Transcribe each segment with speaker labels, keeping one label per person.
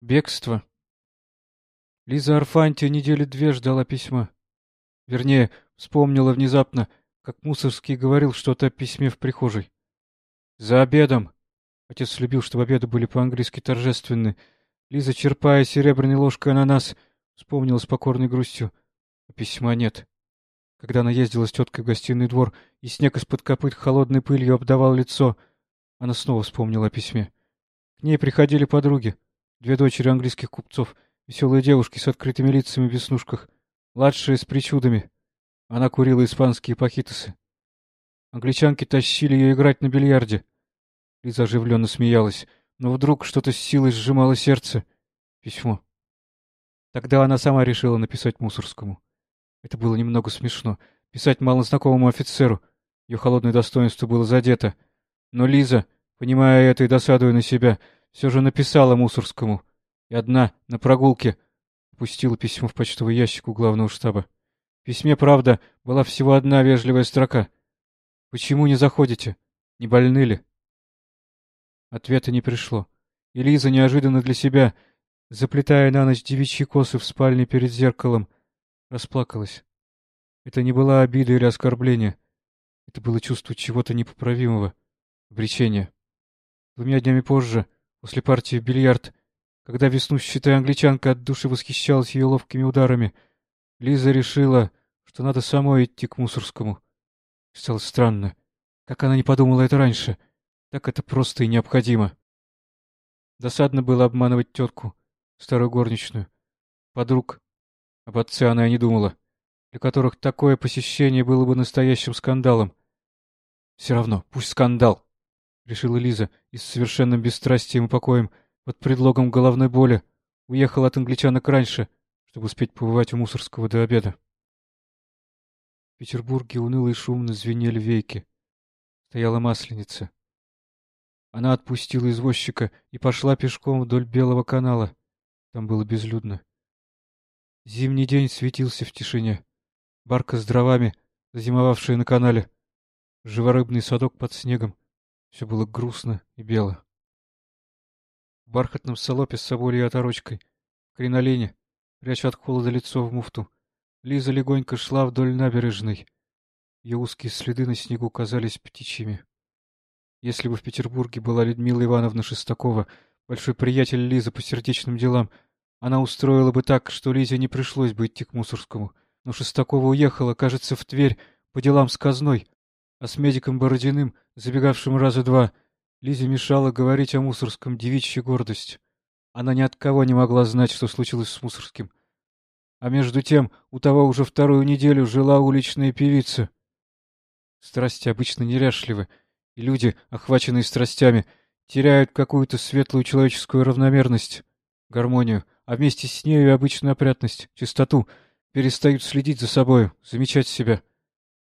Speaker 1: Бегство. Лиза Арфантия недели две ждала письма. Вернее, вспомнила внезапно, как Мусорский говорил что-то о письме в прихожей. За обедом. Отец любил, чтобы обеды были по-английски торжественны. Лиза, черпая серебряной ложкой ананас, вспомнила с покорной грустью. А письма нет. Когда она ездила с теткой в гостиный двор, и снег из-под копыт холодной пылью обдавал лицо, она снова вспомнила о письме. К ней приходили подруги, две дочери английских купцов, веселые девушки с открытыми лицами в веснушках, младшие с причудами. Она курила испанские пахитосы. Англичанки тащили ее играть на бильярде. Лиза оживленно смеялась, но вдруг что-то с силой сжимало сердце. Письмо. Тогда она сама решила написать Мусорскому. Это было немного смешно. Писать малознакомому офицеру. Ее холодное достоинство было задето. Но Лиза, понимая это и досадуя на себя, все же написала Мусорскому. И одна, на прогулке, пустила письмо в почтовый ящик у главного штаба. В письме, правда, была всего одна вежливая строка. «Почему не заходите? Не больны ли?» Ответа не пришло. И Лиза неожиданно для себя, заплетая на ночь девичьи косы в спальне перед зеркалом, расплакалась. Это не была обида или оскорбление. Это было чувство чего-то непоправимого, обречения. Двумя днями позже, после партии в бильярд, когда веснущатая англичанка от души восхищалась ее ловкими ударами, Лиза решила, что надо самой идти к Мусорскому. Стало странно. Как она не подумала это раньше? Так это просто и необходимо. Досадно было обманывать тетку, старую горничную, подруг, об отце она и не думала, для которых такое посещение было бы настоящим скандалом. Все равно, пусть скандал, — решила Лиза и с совершенным бесстрастием и покоем, под предлогом головной боли, уехала от англичанок раньше, чтобы успеть побывать у Мусорского до обеда. В Петербурге уныло и шумно звенели вейки. Стояла масленица. Она отпустила извозчика и пошла пешком вдоль Белого канала. Там было безлюдно. Зимний день светился в тишине. Барка с дровами, зазимовавшая на канале. Живорыбный садок под снегом. Все было грустно и бело. В бархатном салопе с соболей оторочкой, кринолине, пряча от холода лицо в муфту, Лиза легонько шла вдоль набережной. Ее узкие следы на снегу казались птичьими. Если бы в Петербурге была Людмила Ивановна Шестакова, большой приятель Лизы по сердечным делам, она устроила бы так, что Лизе не пришлось бы идти к Мусорскому. Но Шестакова уехала, кажется, в Тверь по делам с казной, а с медиком Бородиным, забегавшим раза два, Лизе мешала говорить о Мусорском девичья гордость. Она ни от кого не могла знать, что случилось с Мусорским. А между тем у того уже вторую неделю жила уличная певица. Страсти обычно неряшливы, и люди, охваченные страстями, теряют какую-то светлую человеческую равномерность, гармонию, а вместе с нею и обычную опрятность, чистоту, перестают следить за собою, замечать себя.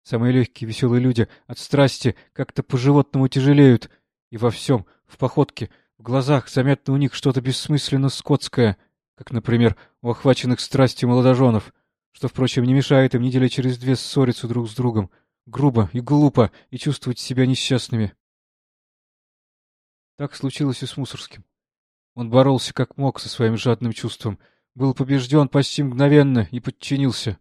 Speaker 1: Самые легкие, веселые люди от страсти как-то по-животному тяжелеют, и во всем, в походке, в глазах заметно у них что-то бессмысленно скотское, как, например, у охваченных страстью молодоженов, что, впрочем, не мешает им недели через две ссориться друг с другом, грубо и глупо, и чувствовать себя несчастными. Так случилось и с Мусорским. Он боролся как мог со своим жадным чувством, был побежден почти мгновенно и подчинился.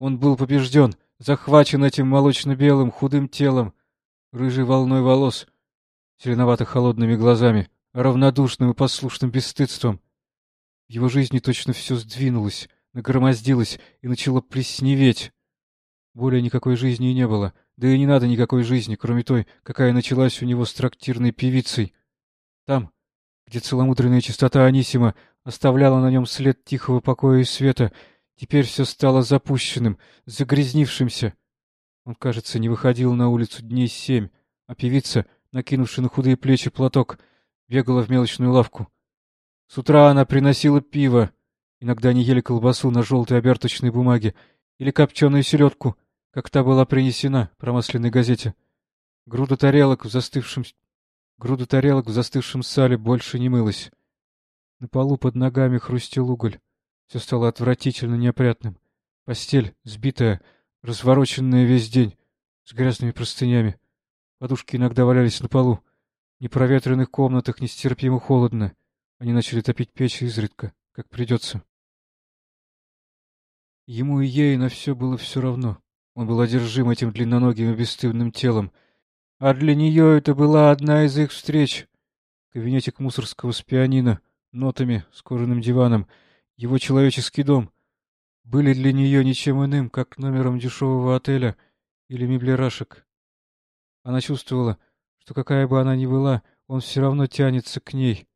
Speaker 1: Он был побежден, захвачен этим молочно-белым худым телом, рыжей волной волос, зеленовато-холодными глазами, равнодушным и послушным бесстыдством. В его жизни точно все сдвинулось, нагромоздилось и начало плесневеть. Более никакой жизни и не было, да и не надо никакой жизни, кроме той, какая началась у него с трактирной певицей. Там, где целомудренная чистота Анисима оставляла на нем след тихого покоя и света, теперь все стало запущенным, загрязнившимся. Он, кажется, не выходил на улицу дней семь, а певица, накинувши на худые плечи платок, бегала в мелочную лавку. С утра она приносила пиво, иногда они ели колбасу на желтой оберточной бумаге или копченую селедку, как та была принесена в промасленной газете. Груда тарелок в застывшем Груда тарелок в застывшем сале больше не мылась. На полу под ногами хрустел уголь. Все стало отвратительно неопрятным. Постель, сбитая, развороченная весь день, с грязными простынями. Подушки иногда валялись на полу. В непроветренных комнатах нестерпимо холодно. Они начали топить печь изредка, как придется. Ему и ей на все было все равно. Он был одержим этим длинноногим и бесстыдным телом. А для нее это была одна из их встреч. Кабинетик мусорского с пианино, нотами, с кожаным диваном, его человеческий дом были для нее ничем иным, как номером дешевого отеля или меблерашек. Она чувствовала, что какая бы она ни была, он все равно тянется к ней.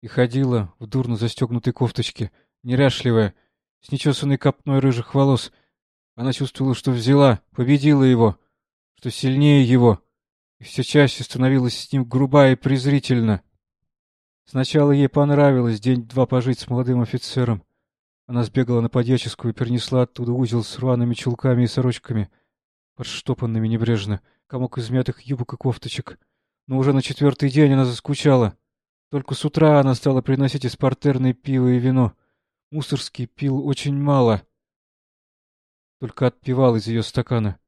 Speaker 1: И ходила в дурно застегнутой кофточке, неряшливая, с нечесанной копной рыжих волос. Она чувствовала, что взяла, победила его, что сильнее его, и все чаще становилась с ним груба и презрительна. Сначала ей понравилось день-два пожить с молодым офицером. Она сбегала на подьяческую и перенесла оттуда узел с рваными чулками и сорочками, подштопанными небрежно, комок измятых юбок и кофточек. Но уже на четвертый день она заскучала. Только с утра она стала приносить из портерной пиво и вино. Мусорский пил очень мало. Только отпивал из ее стакана.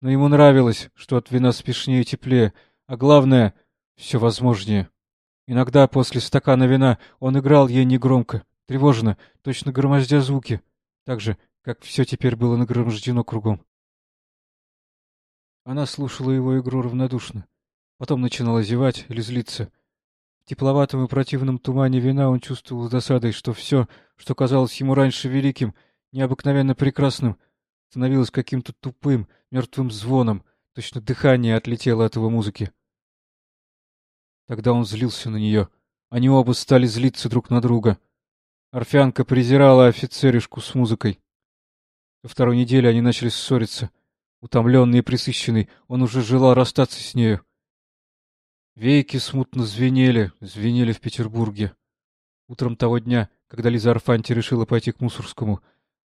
Speaker 1: Но ему нравилось, что от вина спешнее и теплее, а главное — все возможнее. Иногда после стакана вина он играл ей негромко, тревожно, точно громоздя звуки, так же, как все теперь было нагромождено кругом. Она слушала его игру равнодушно, потом начинала зевать или злиться. В тепловатом и противном тумане вина он чувствовал с досадой, что все, что казалось ему раньше великим, необыкновенно прекрасным, становилось каким-то тупым, мертвым звоном, точно дыхание отлетело от его музыки. Тогда он злился на нее. Они оба стали злиться друг на друга — Орфянка презирала офицеришку с музыкой. Во второй неделе они начали ссориться. Утомленный и присыщенный, он уже желал расстаться с нею. Вейки смутно звенели, звенели в Петербурге. Утром того дня, когда Лиза Арфанти решила пойти к Мусорскому,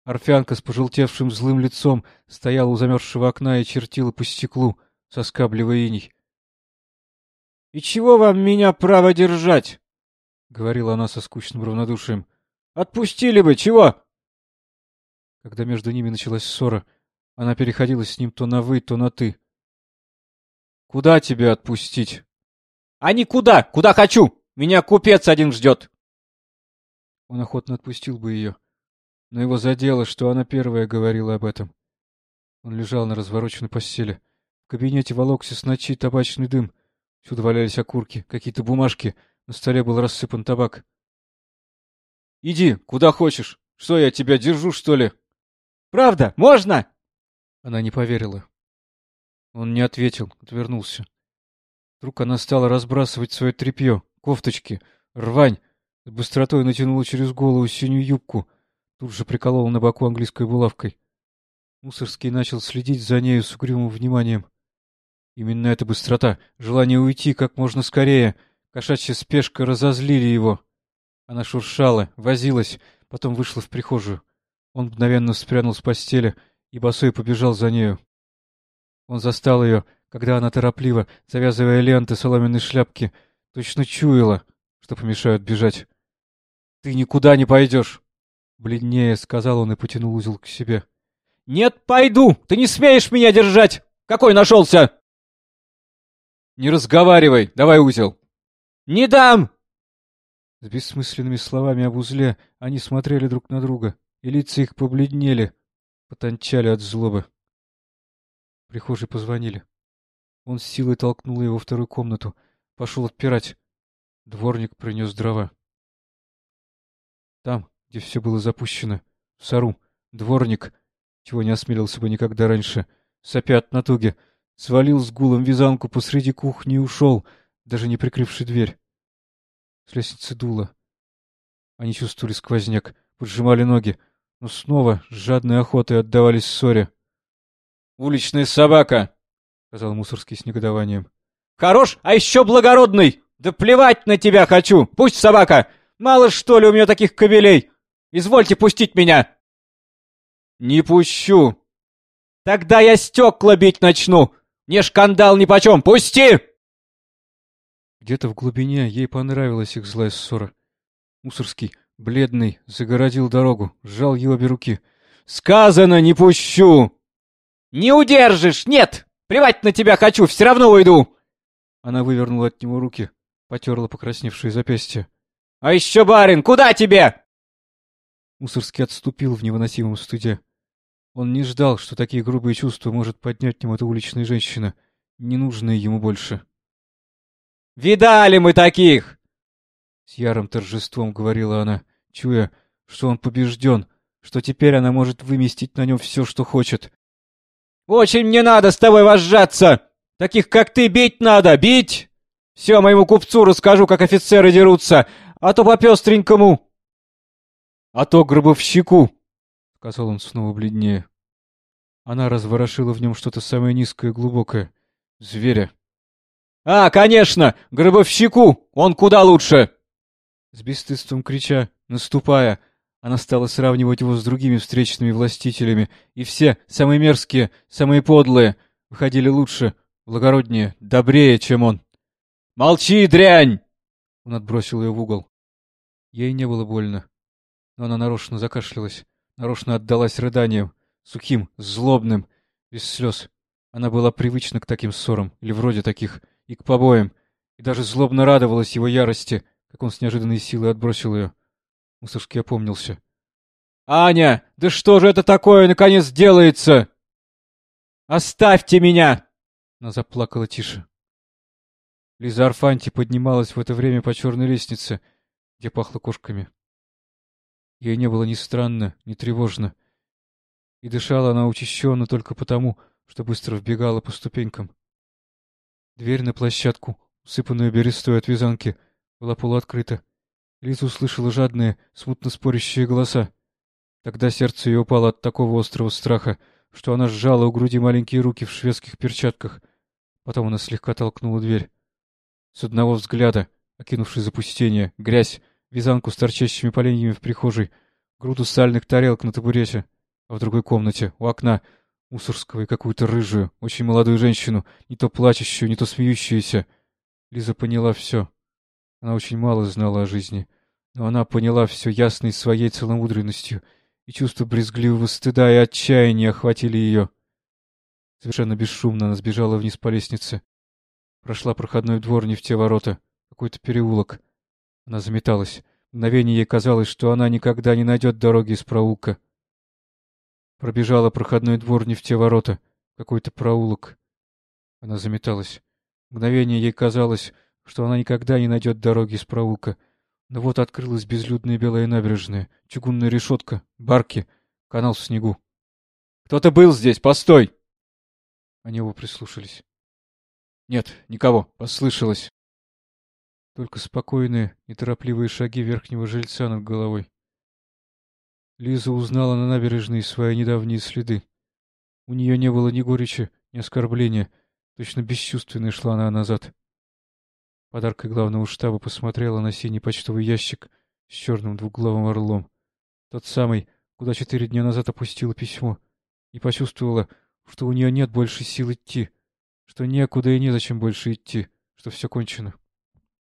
Speaker 1: Орфянка с пожелтевшим злым лицом стояла у замерзшего окна и чертила по стеклу, соскабливая иней. — И чего вам меня право держать? — говорила она со скучным равнодушием. Отпустили бы, чего? Когда между ними началась ссора, она переходила с ним то на «вы», то на «ты». «Куда тебя отпустить?» «А никуда! Куда хочу! Меня купец один ждет!» Он охотно отпустил бы ее, но его задело, что она первая говорила об этом. Он лежал на развороченной постели. В кабинете волокся с ночи табачный дым. Всюду валялись окурки, какие-то бумажки, на столе был рассыпан табак. Иди, куда хочешь. Что, я тебя держу, что ли? Правда? Можно? Она не поверила. Он не ответил, отвернулся. Вдруг она стала разбрасывать свое тряпье, кофточки, рвань, с быстротой натянула через голову синюю юбку, тут же приколола на боку английской булавкой. Мусорский начал следить за нею с угрюмым вниманием. Именно эта быстрота, желание уйти как можно скорее, кошачья спешка разозлили его. Она шуршала, возилась, потом вышла в прихожую. Он мгновенно спрянул с постели и босой побежал за нею. Он застал ее, когда она торопливо, завязывая ленты соломенной шляпки, точно чуяла, что помешают бежать. — Ты никуда не пойдешь! — бледнее сказал он и потянул узел к себе. — Нет, пойду! Ты не смеешь меня держать! Какой нашелся! — Не разговаривай! Давай узел! — Не дам! С бессмысленными словами об узле они смотрели друг на друга, и лица их побледнели, потончали от злобы. В прихожей позвонили. Он с силой толкнул его во вторую комнату, пошел отпирать. Дворник принес дрова. Там, где все было запущено, в сару, дворник, чего не осмелился бы никогда раньше, сопя от натуги, свалил с гулом вязанку посреди кухни и ушел, даже не прикрывший дверь. С лестницы дуло. Они чувствовали сквозняк, поджимали ноги, но снова с жадной охотой отдавались ссоре. — Уличная собака! — сказал Мусорский с негодованием. — Хорош, а еще благородный! Да плевать на тебя хочу! Пусть собака! Мало что ли у меня таких кобелей! Извольте пустить меня! — Не пущу! — Тогда я стекла бить начну! Не шкандал нипочем! Пусти! Где-то в глубине ей понравилась их злая ссора. Мусорский, бледный, загородил дорогу, сжал его обе руки. «Сказано, не пущу!» «Не удержишь! Нет! Плевать на тебя хочу, все равно уйду!» Она вывернула от него руки, потерла покрасневшие запястья.
Speaker 2: А еще барин, куда тебе?»
Speaker 1: Мусорский отступил в невыносимом стыде. Он не ждал, что такие грубые чувства может поднять в нем эта уличная женщина, не нужная ему больше.
Speaker 2: «Видали мы таких!»
Speaker 1: С ярым торжеством говорила она, чуя, что он побежден, что теперь она может выместить на нем все, что хочет.
Speaker 2: «Очень мне надо с тобой возжаться! Таких, как ты, бить надо, бить! Все моему купцу расскажу, как офицеры дерутся, а то по-пестренькому!»
Speaker 1: «А то гробовщику!» — сказал он снова бледнее. Она разворошила в нем что-то самое низкое и глубокое. Зверя.
Speaker 2: «А, конечно! Гробовщику! Он куда лучше!»
Speaker 1: С бесстыдством крича, наступая, она стала сравнивать его с другими встречными властителями, и все, самые мерзкие, самые подлые, выходили лучше, благороднее, добрее, чем он.
Speaker 2: «Молчи, дрянь!»
Speaker 1: Он отбросил ее в угол. Ей не было больно, но она нарочно закашлялась, нарочно отдалась рыданиям, сухим, злобным, без слез. Она была привычна к таким ссорам, или вроде таких, и к побоям, и даже злобно радовалась его ярости, как он с неожиданной силой отбросил ее. Мусорский опомнился.
Speaker 2: «Аня, да что же это такое, наконец, делается? Оставьте меня!»
Speaker 1: Она заплакала тише. Лиза Арфанти поднималась в это время по черной лестнице, где пахло кошками. Ей не было ни странно, ни тревожно. И дышала она учащенно только потому, что быстро вбегала по ступенькам. Дверь на площадку, усыпанную берестой от вязанки, была полуоткрыта. Лиза услышала жадные, смутно спорящие голоса. Тогда сердце ее упало от такого острого страха, что она сжала у груди маленькие руки в шведских перчатках. Потом она слегка толкнула дверь. С одного взгляда, окинувший запустение, грязь, вязанку с торчащими поленьями в прихожей, груду сальных тарелок на табурете, а в другой комнате, у окна, Мусорского и какую-то рыжую, очень молодую женщину, не то плачущую, не то смеющуюся. Лиза поняла все. Она очень мало знала о жизни, но она поняла все ясной своей целомудренностью, и чувство брезгливого стыда и отчаяния охватили ее. Совершенно бесшумно она сбежала вниз по лестнице. Прошла проходной двор не в те ворота, какой-то переулок. Она заметалась. Мгновение ей казалось, что она никогда не найдет дороги из проулка. Пробежала проходной двор не в те ворота, какой-то проулок. Она заметалась. Мгновение ей казалось, что она никогда не найдет дороги из проулка. Но вот открылась безлюдная белая набережная, чугунная решетка, барки, канал в снегу. «Кто-то был здесь! Постой!» Они оба прислушались. Нет, никого, послышалось. Только спокойные, неторопливые шаги верхнего жильца над головой. Лиза узнала на набережной свои недавние следы. У нее не было ни горечи, ни оскорбления. Точно бесчувственной шла она назад. Подаркой главного штаба посмотрела на синий почтовый ящик с черным двуглавым орлом. Тот самый, куда четыре дня назад опустила письмо. И почувствовала, что у нее нет больше сил идти что некуда и незачем больше идти, что все кончено.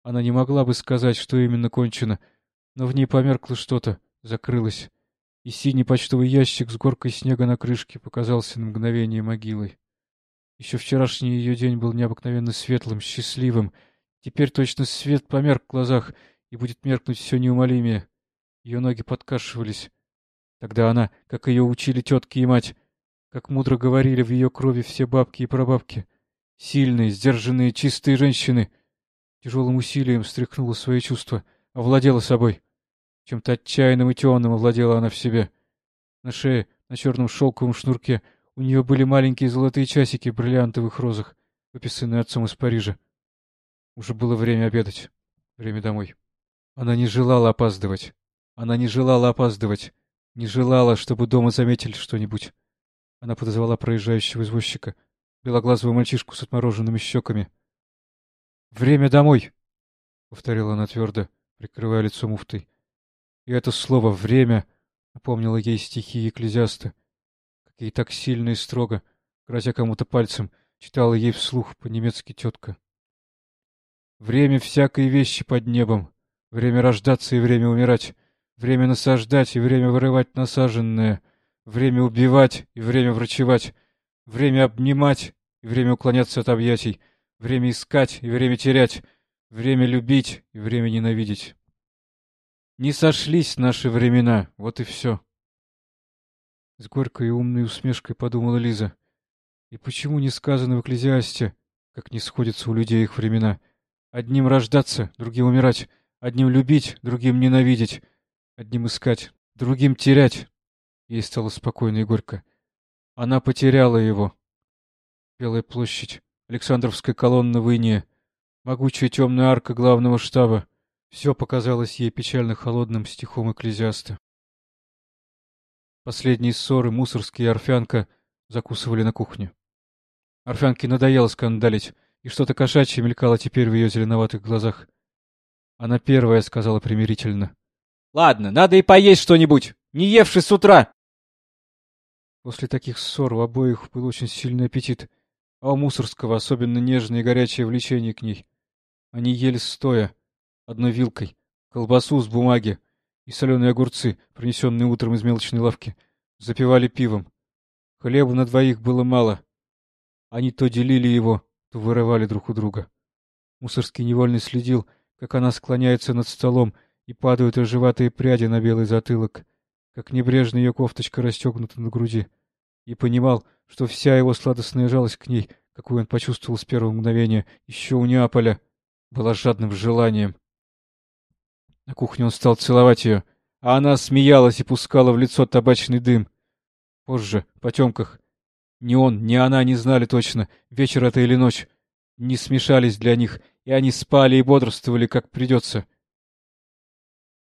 Speaker 1: Она не могла бы сказать, что именно кончено, но в ней померкло что-то, закрылось, и синий почтовый ящик с горкой снега на крышке показался на мгновение могилой. Еще вчерашний ее день был необыкновенно светлым, счастливым. Теперь точно свет померк в глазах и будет меркнуть все неумолимее. Ее ноги подкашивались. Тогда она, как ее учили тетки и мать, как мудро говорили в ее крови все бабки и прабабки, Сильные, сдержанные, чистые женщины. Тяжелым усилием стряхнула свои чувства, овладела собой. Чем-то отчаянным и темным овладела она в себе. На шее, на черном шелковом шнурке, у нее были маленькие золотые часики в бриллиантовых розах, выписанные отцом из Парижа. Уже было время обедать. Время домой. Она не желала опаздывать. Она не желала опаздывать. Не желала, чтобы дома заметили что-нибудь. Она подозвала проезжающего извозчика — белоглазого мальчишку с отмороженными щеками. «Время домой!» — повторила она твердо, прикрывая лицо муфтой. И это слово «время» напомнило ей стихи Екклезиаста, какие так сильно и строго, грозя кому-то пальцем, читала ей вслух по-немецки тетка. «Время всякой вещи под небом, время рождаться и время умирать, время насаждать и время вырывать насаженное, время убивать и время врачевать, Время обнимать и время уклоняться от объятий, время искать и время терять, время любить и время ненавидеть. Не сошлись наши времена, вот и все. С горькой и умной усмешкой подумала Лиза. И почему не сказано в Экклезиасте, как не сходятся у людей их времена? Одним рождаться, другим умирать, одним любить, другим ненавидеть, одним искать, другим терять. Ей стало спокойно и горько. Она потеряла его. Белая площадь, Александровская колонна в Ине, могучая темная арка главного штаба. Все показалось ей печально холодным стихом экклезиаста. Последние ссоры Мусорский и Орфянка закусывали на кухне. Орфянке надоело скандалить, и что-то кошачье мелькало теперь в ее зеленоватых глазах. Она первая сказала примирительно.
Speaker 2: — Ладно, надо и поесть что-нибудь, не евши с утра.
Speaker 1: После таких ссор у обоих был очень сильный аппетит, а у Мусорского особенно нежное и горячее влечение к ней. Они ели стоя, одной вилкой, колбасу с бумаги и соленые огурцы, принесенные утром из мелочной лавки, запивали пивом. Хлеба на двоих было мало. Они то делили его, то вырывали друг у друга. Мусорский невольно следил, как она склоняется над столом, и падают рыжеватые пряди на белый затылок, как небрежно ее кофточка расстегнута на груди, и понимал, что вся его сладостная жалость к ней, какую он почувствовал с первого мгновения еще у Неаполя, была жадным желанием. На кухне он стал целовать ее, а она смеялась и пускала в лицо табачный дым. Позже, в потемках, ни он, ни она не знали точно, вечер это или ночь. Не смешались для них, и они спали и бодрствовали, как придется.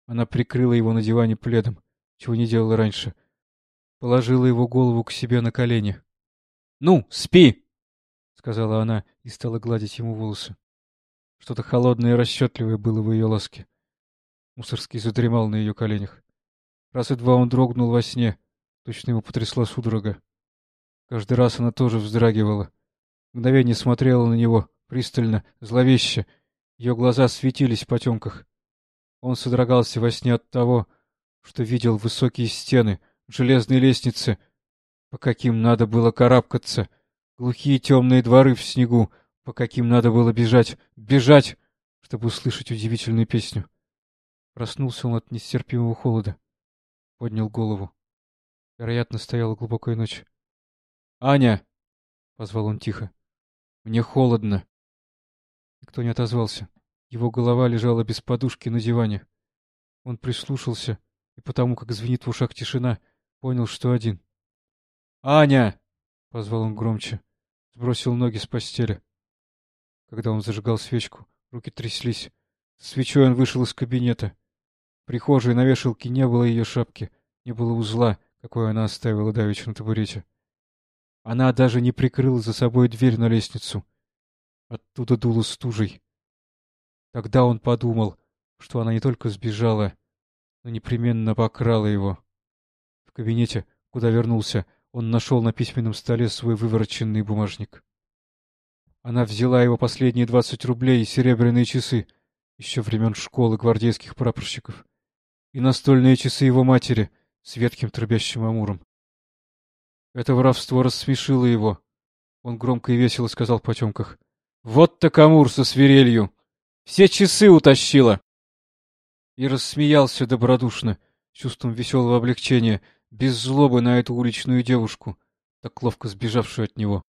Speaker 1: Она прикрыла его на диване пледом, чего не делала раньше. Положила его голову к себе на колени. — Ну, спи! — сказала она и стала гладить ему волосы. Что-то холодное и расчетливое было в ее ласке. Мусорский задремал на ее коленях. Раз и два он дрогнул во сне. Точно ему потрясла судорога. Каждый раз она тоже вздрагивала. Мгновение смотрела на него, пристально, зловеще. Ее глаза светились в потемках. Он содрогался во сне от того, что видел высокие стены, железные лестницы, по каким надо было карабкаться, глухие темные дворы в снегу, по каким надо было бежать, бежать, чтобы услышать удивительную песню. Проснулся он от нестерпимого холода. Поднял голову. Вероятно, стояла глубокая ночь. «Аня!» — позвал он тихо. «Мне холодно». Никто не отозвался. Его голова лежала без подушки на диване. Он прислушался, и потому, как звенит в ушах тишина, понял, что один. «Аня!» — позвал он громче. Сбросил ноги с постели. Когда он зажигал свечку, руки тряслись. С свечой он вышел из кабинета. В прихожей на вешалке не было ее шапки, не было узла, какой она оставила давеча на табурете. Она даже не прикрыла за собой дверь на лестницу. Оттуда дуло стужей. Тогда он подумал, что она не только сбежала, но непременно покрала его. В кабинете, куда вернулся, он нашел на письменном столе свой вывороченный бумажник. Она взяла его последние двадцать рублей и серебряные часы, еще времен школы гвардейских прапорщиков и настольные часы его матери с ветким трубящим амуром. Это воровство рассмешило его. Он громко и весело сказал в потемках. — Вот так амур со свирелью! Все часы утащила! И рассмеялся добродушно, чувством веселого облегчения, без злобы на эту уличную девушку, так ловко сбежавшую от него.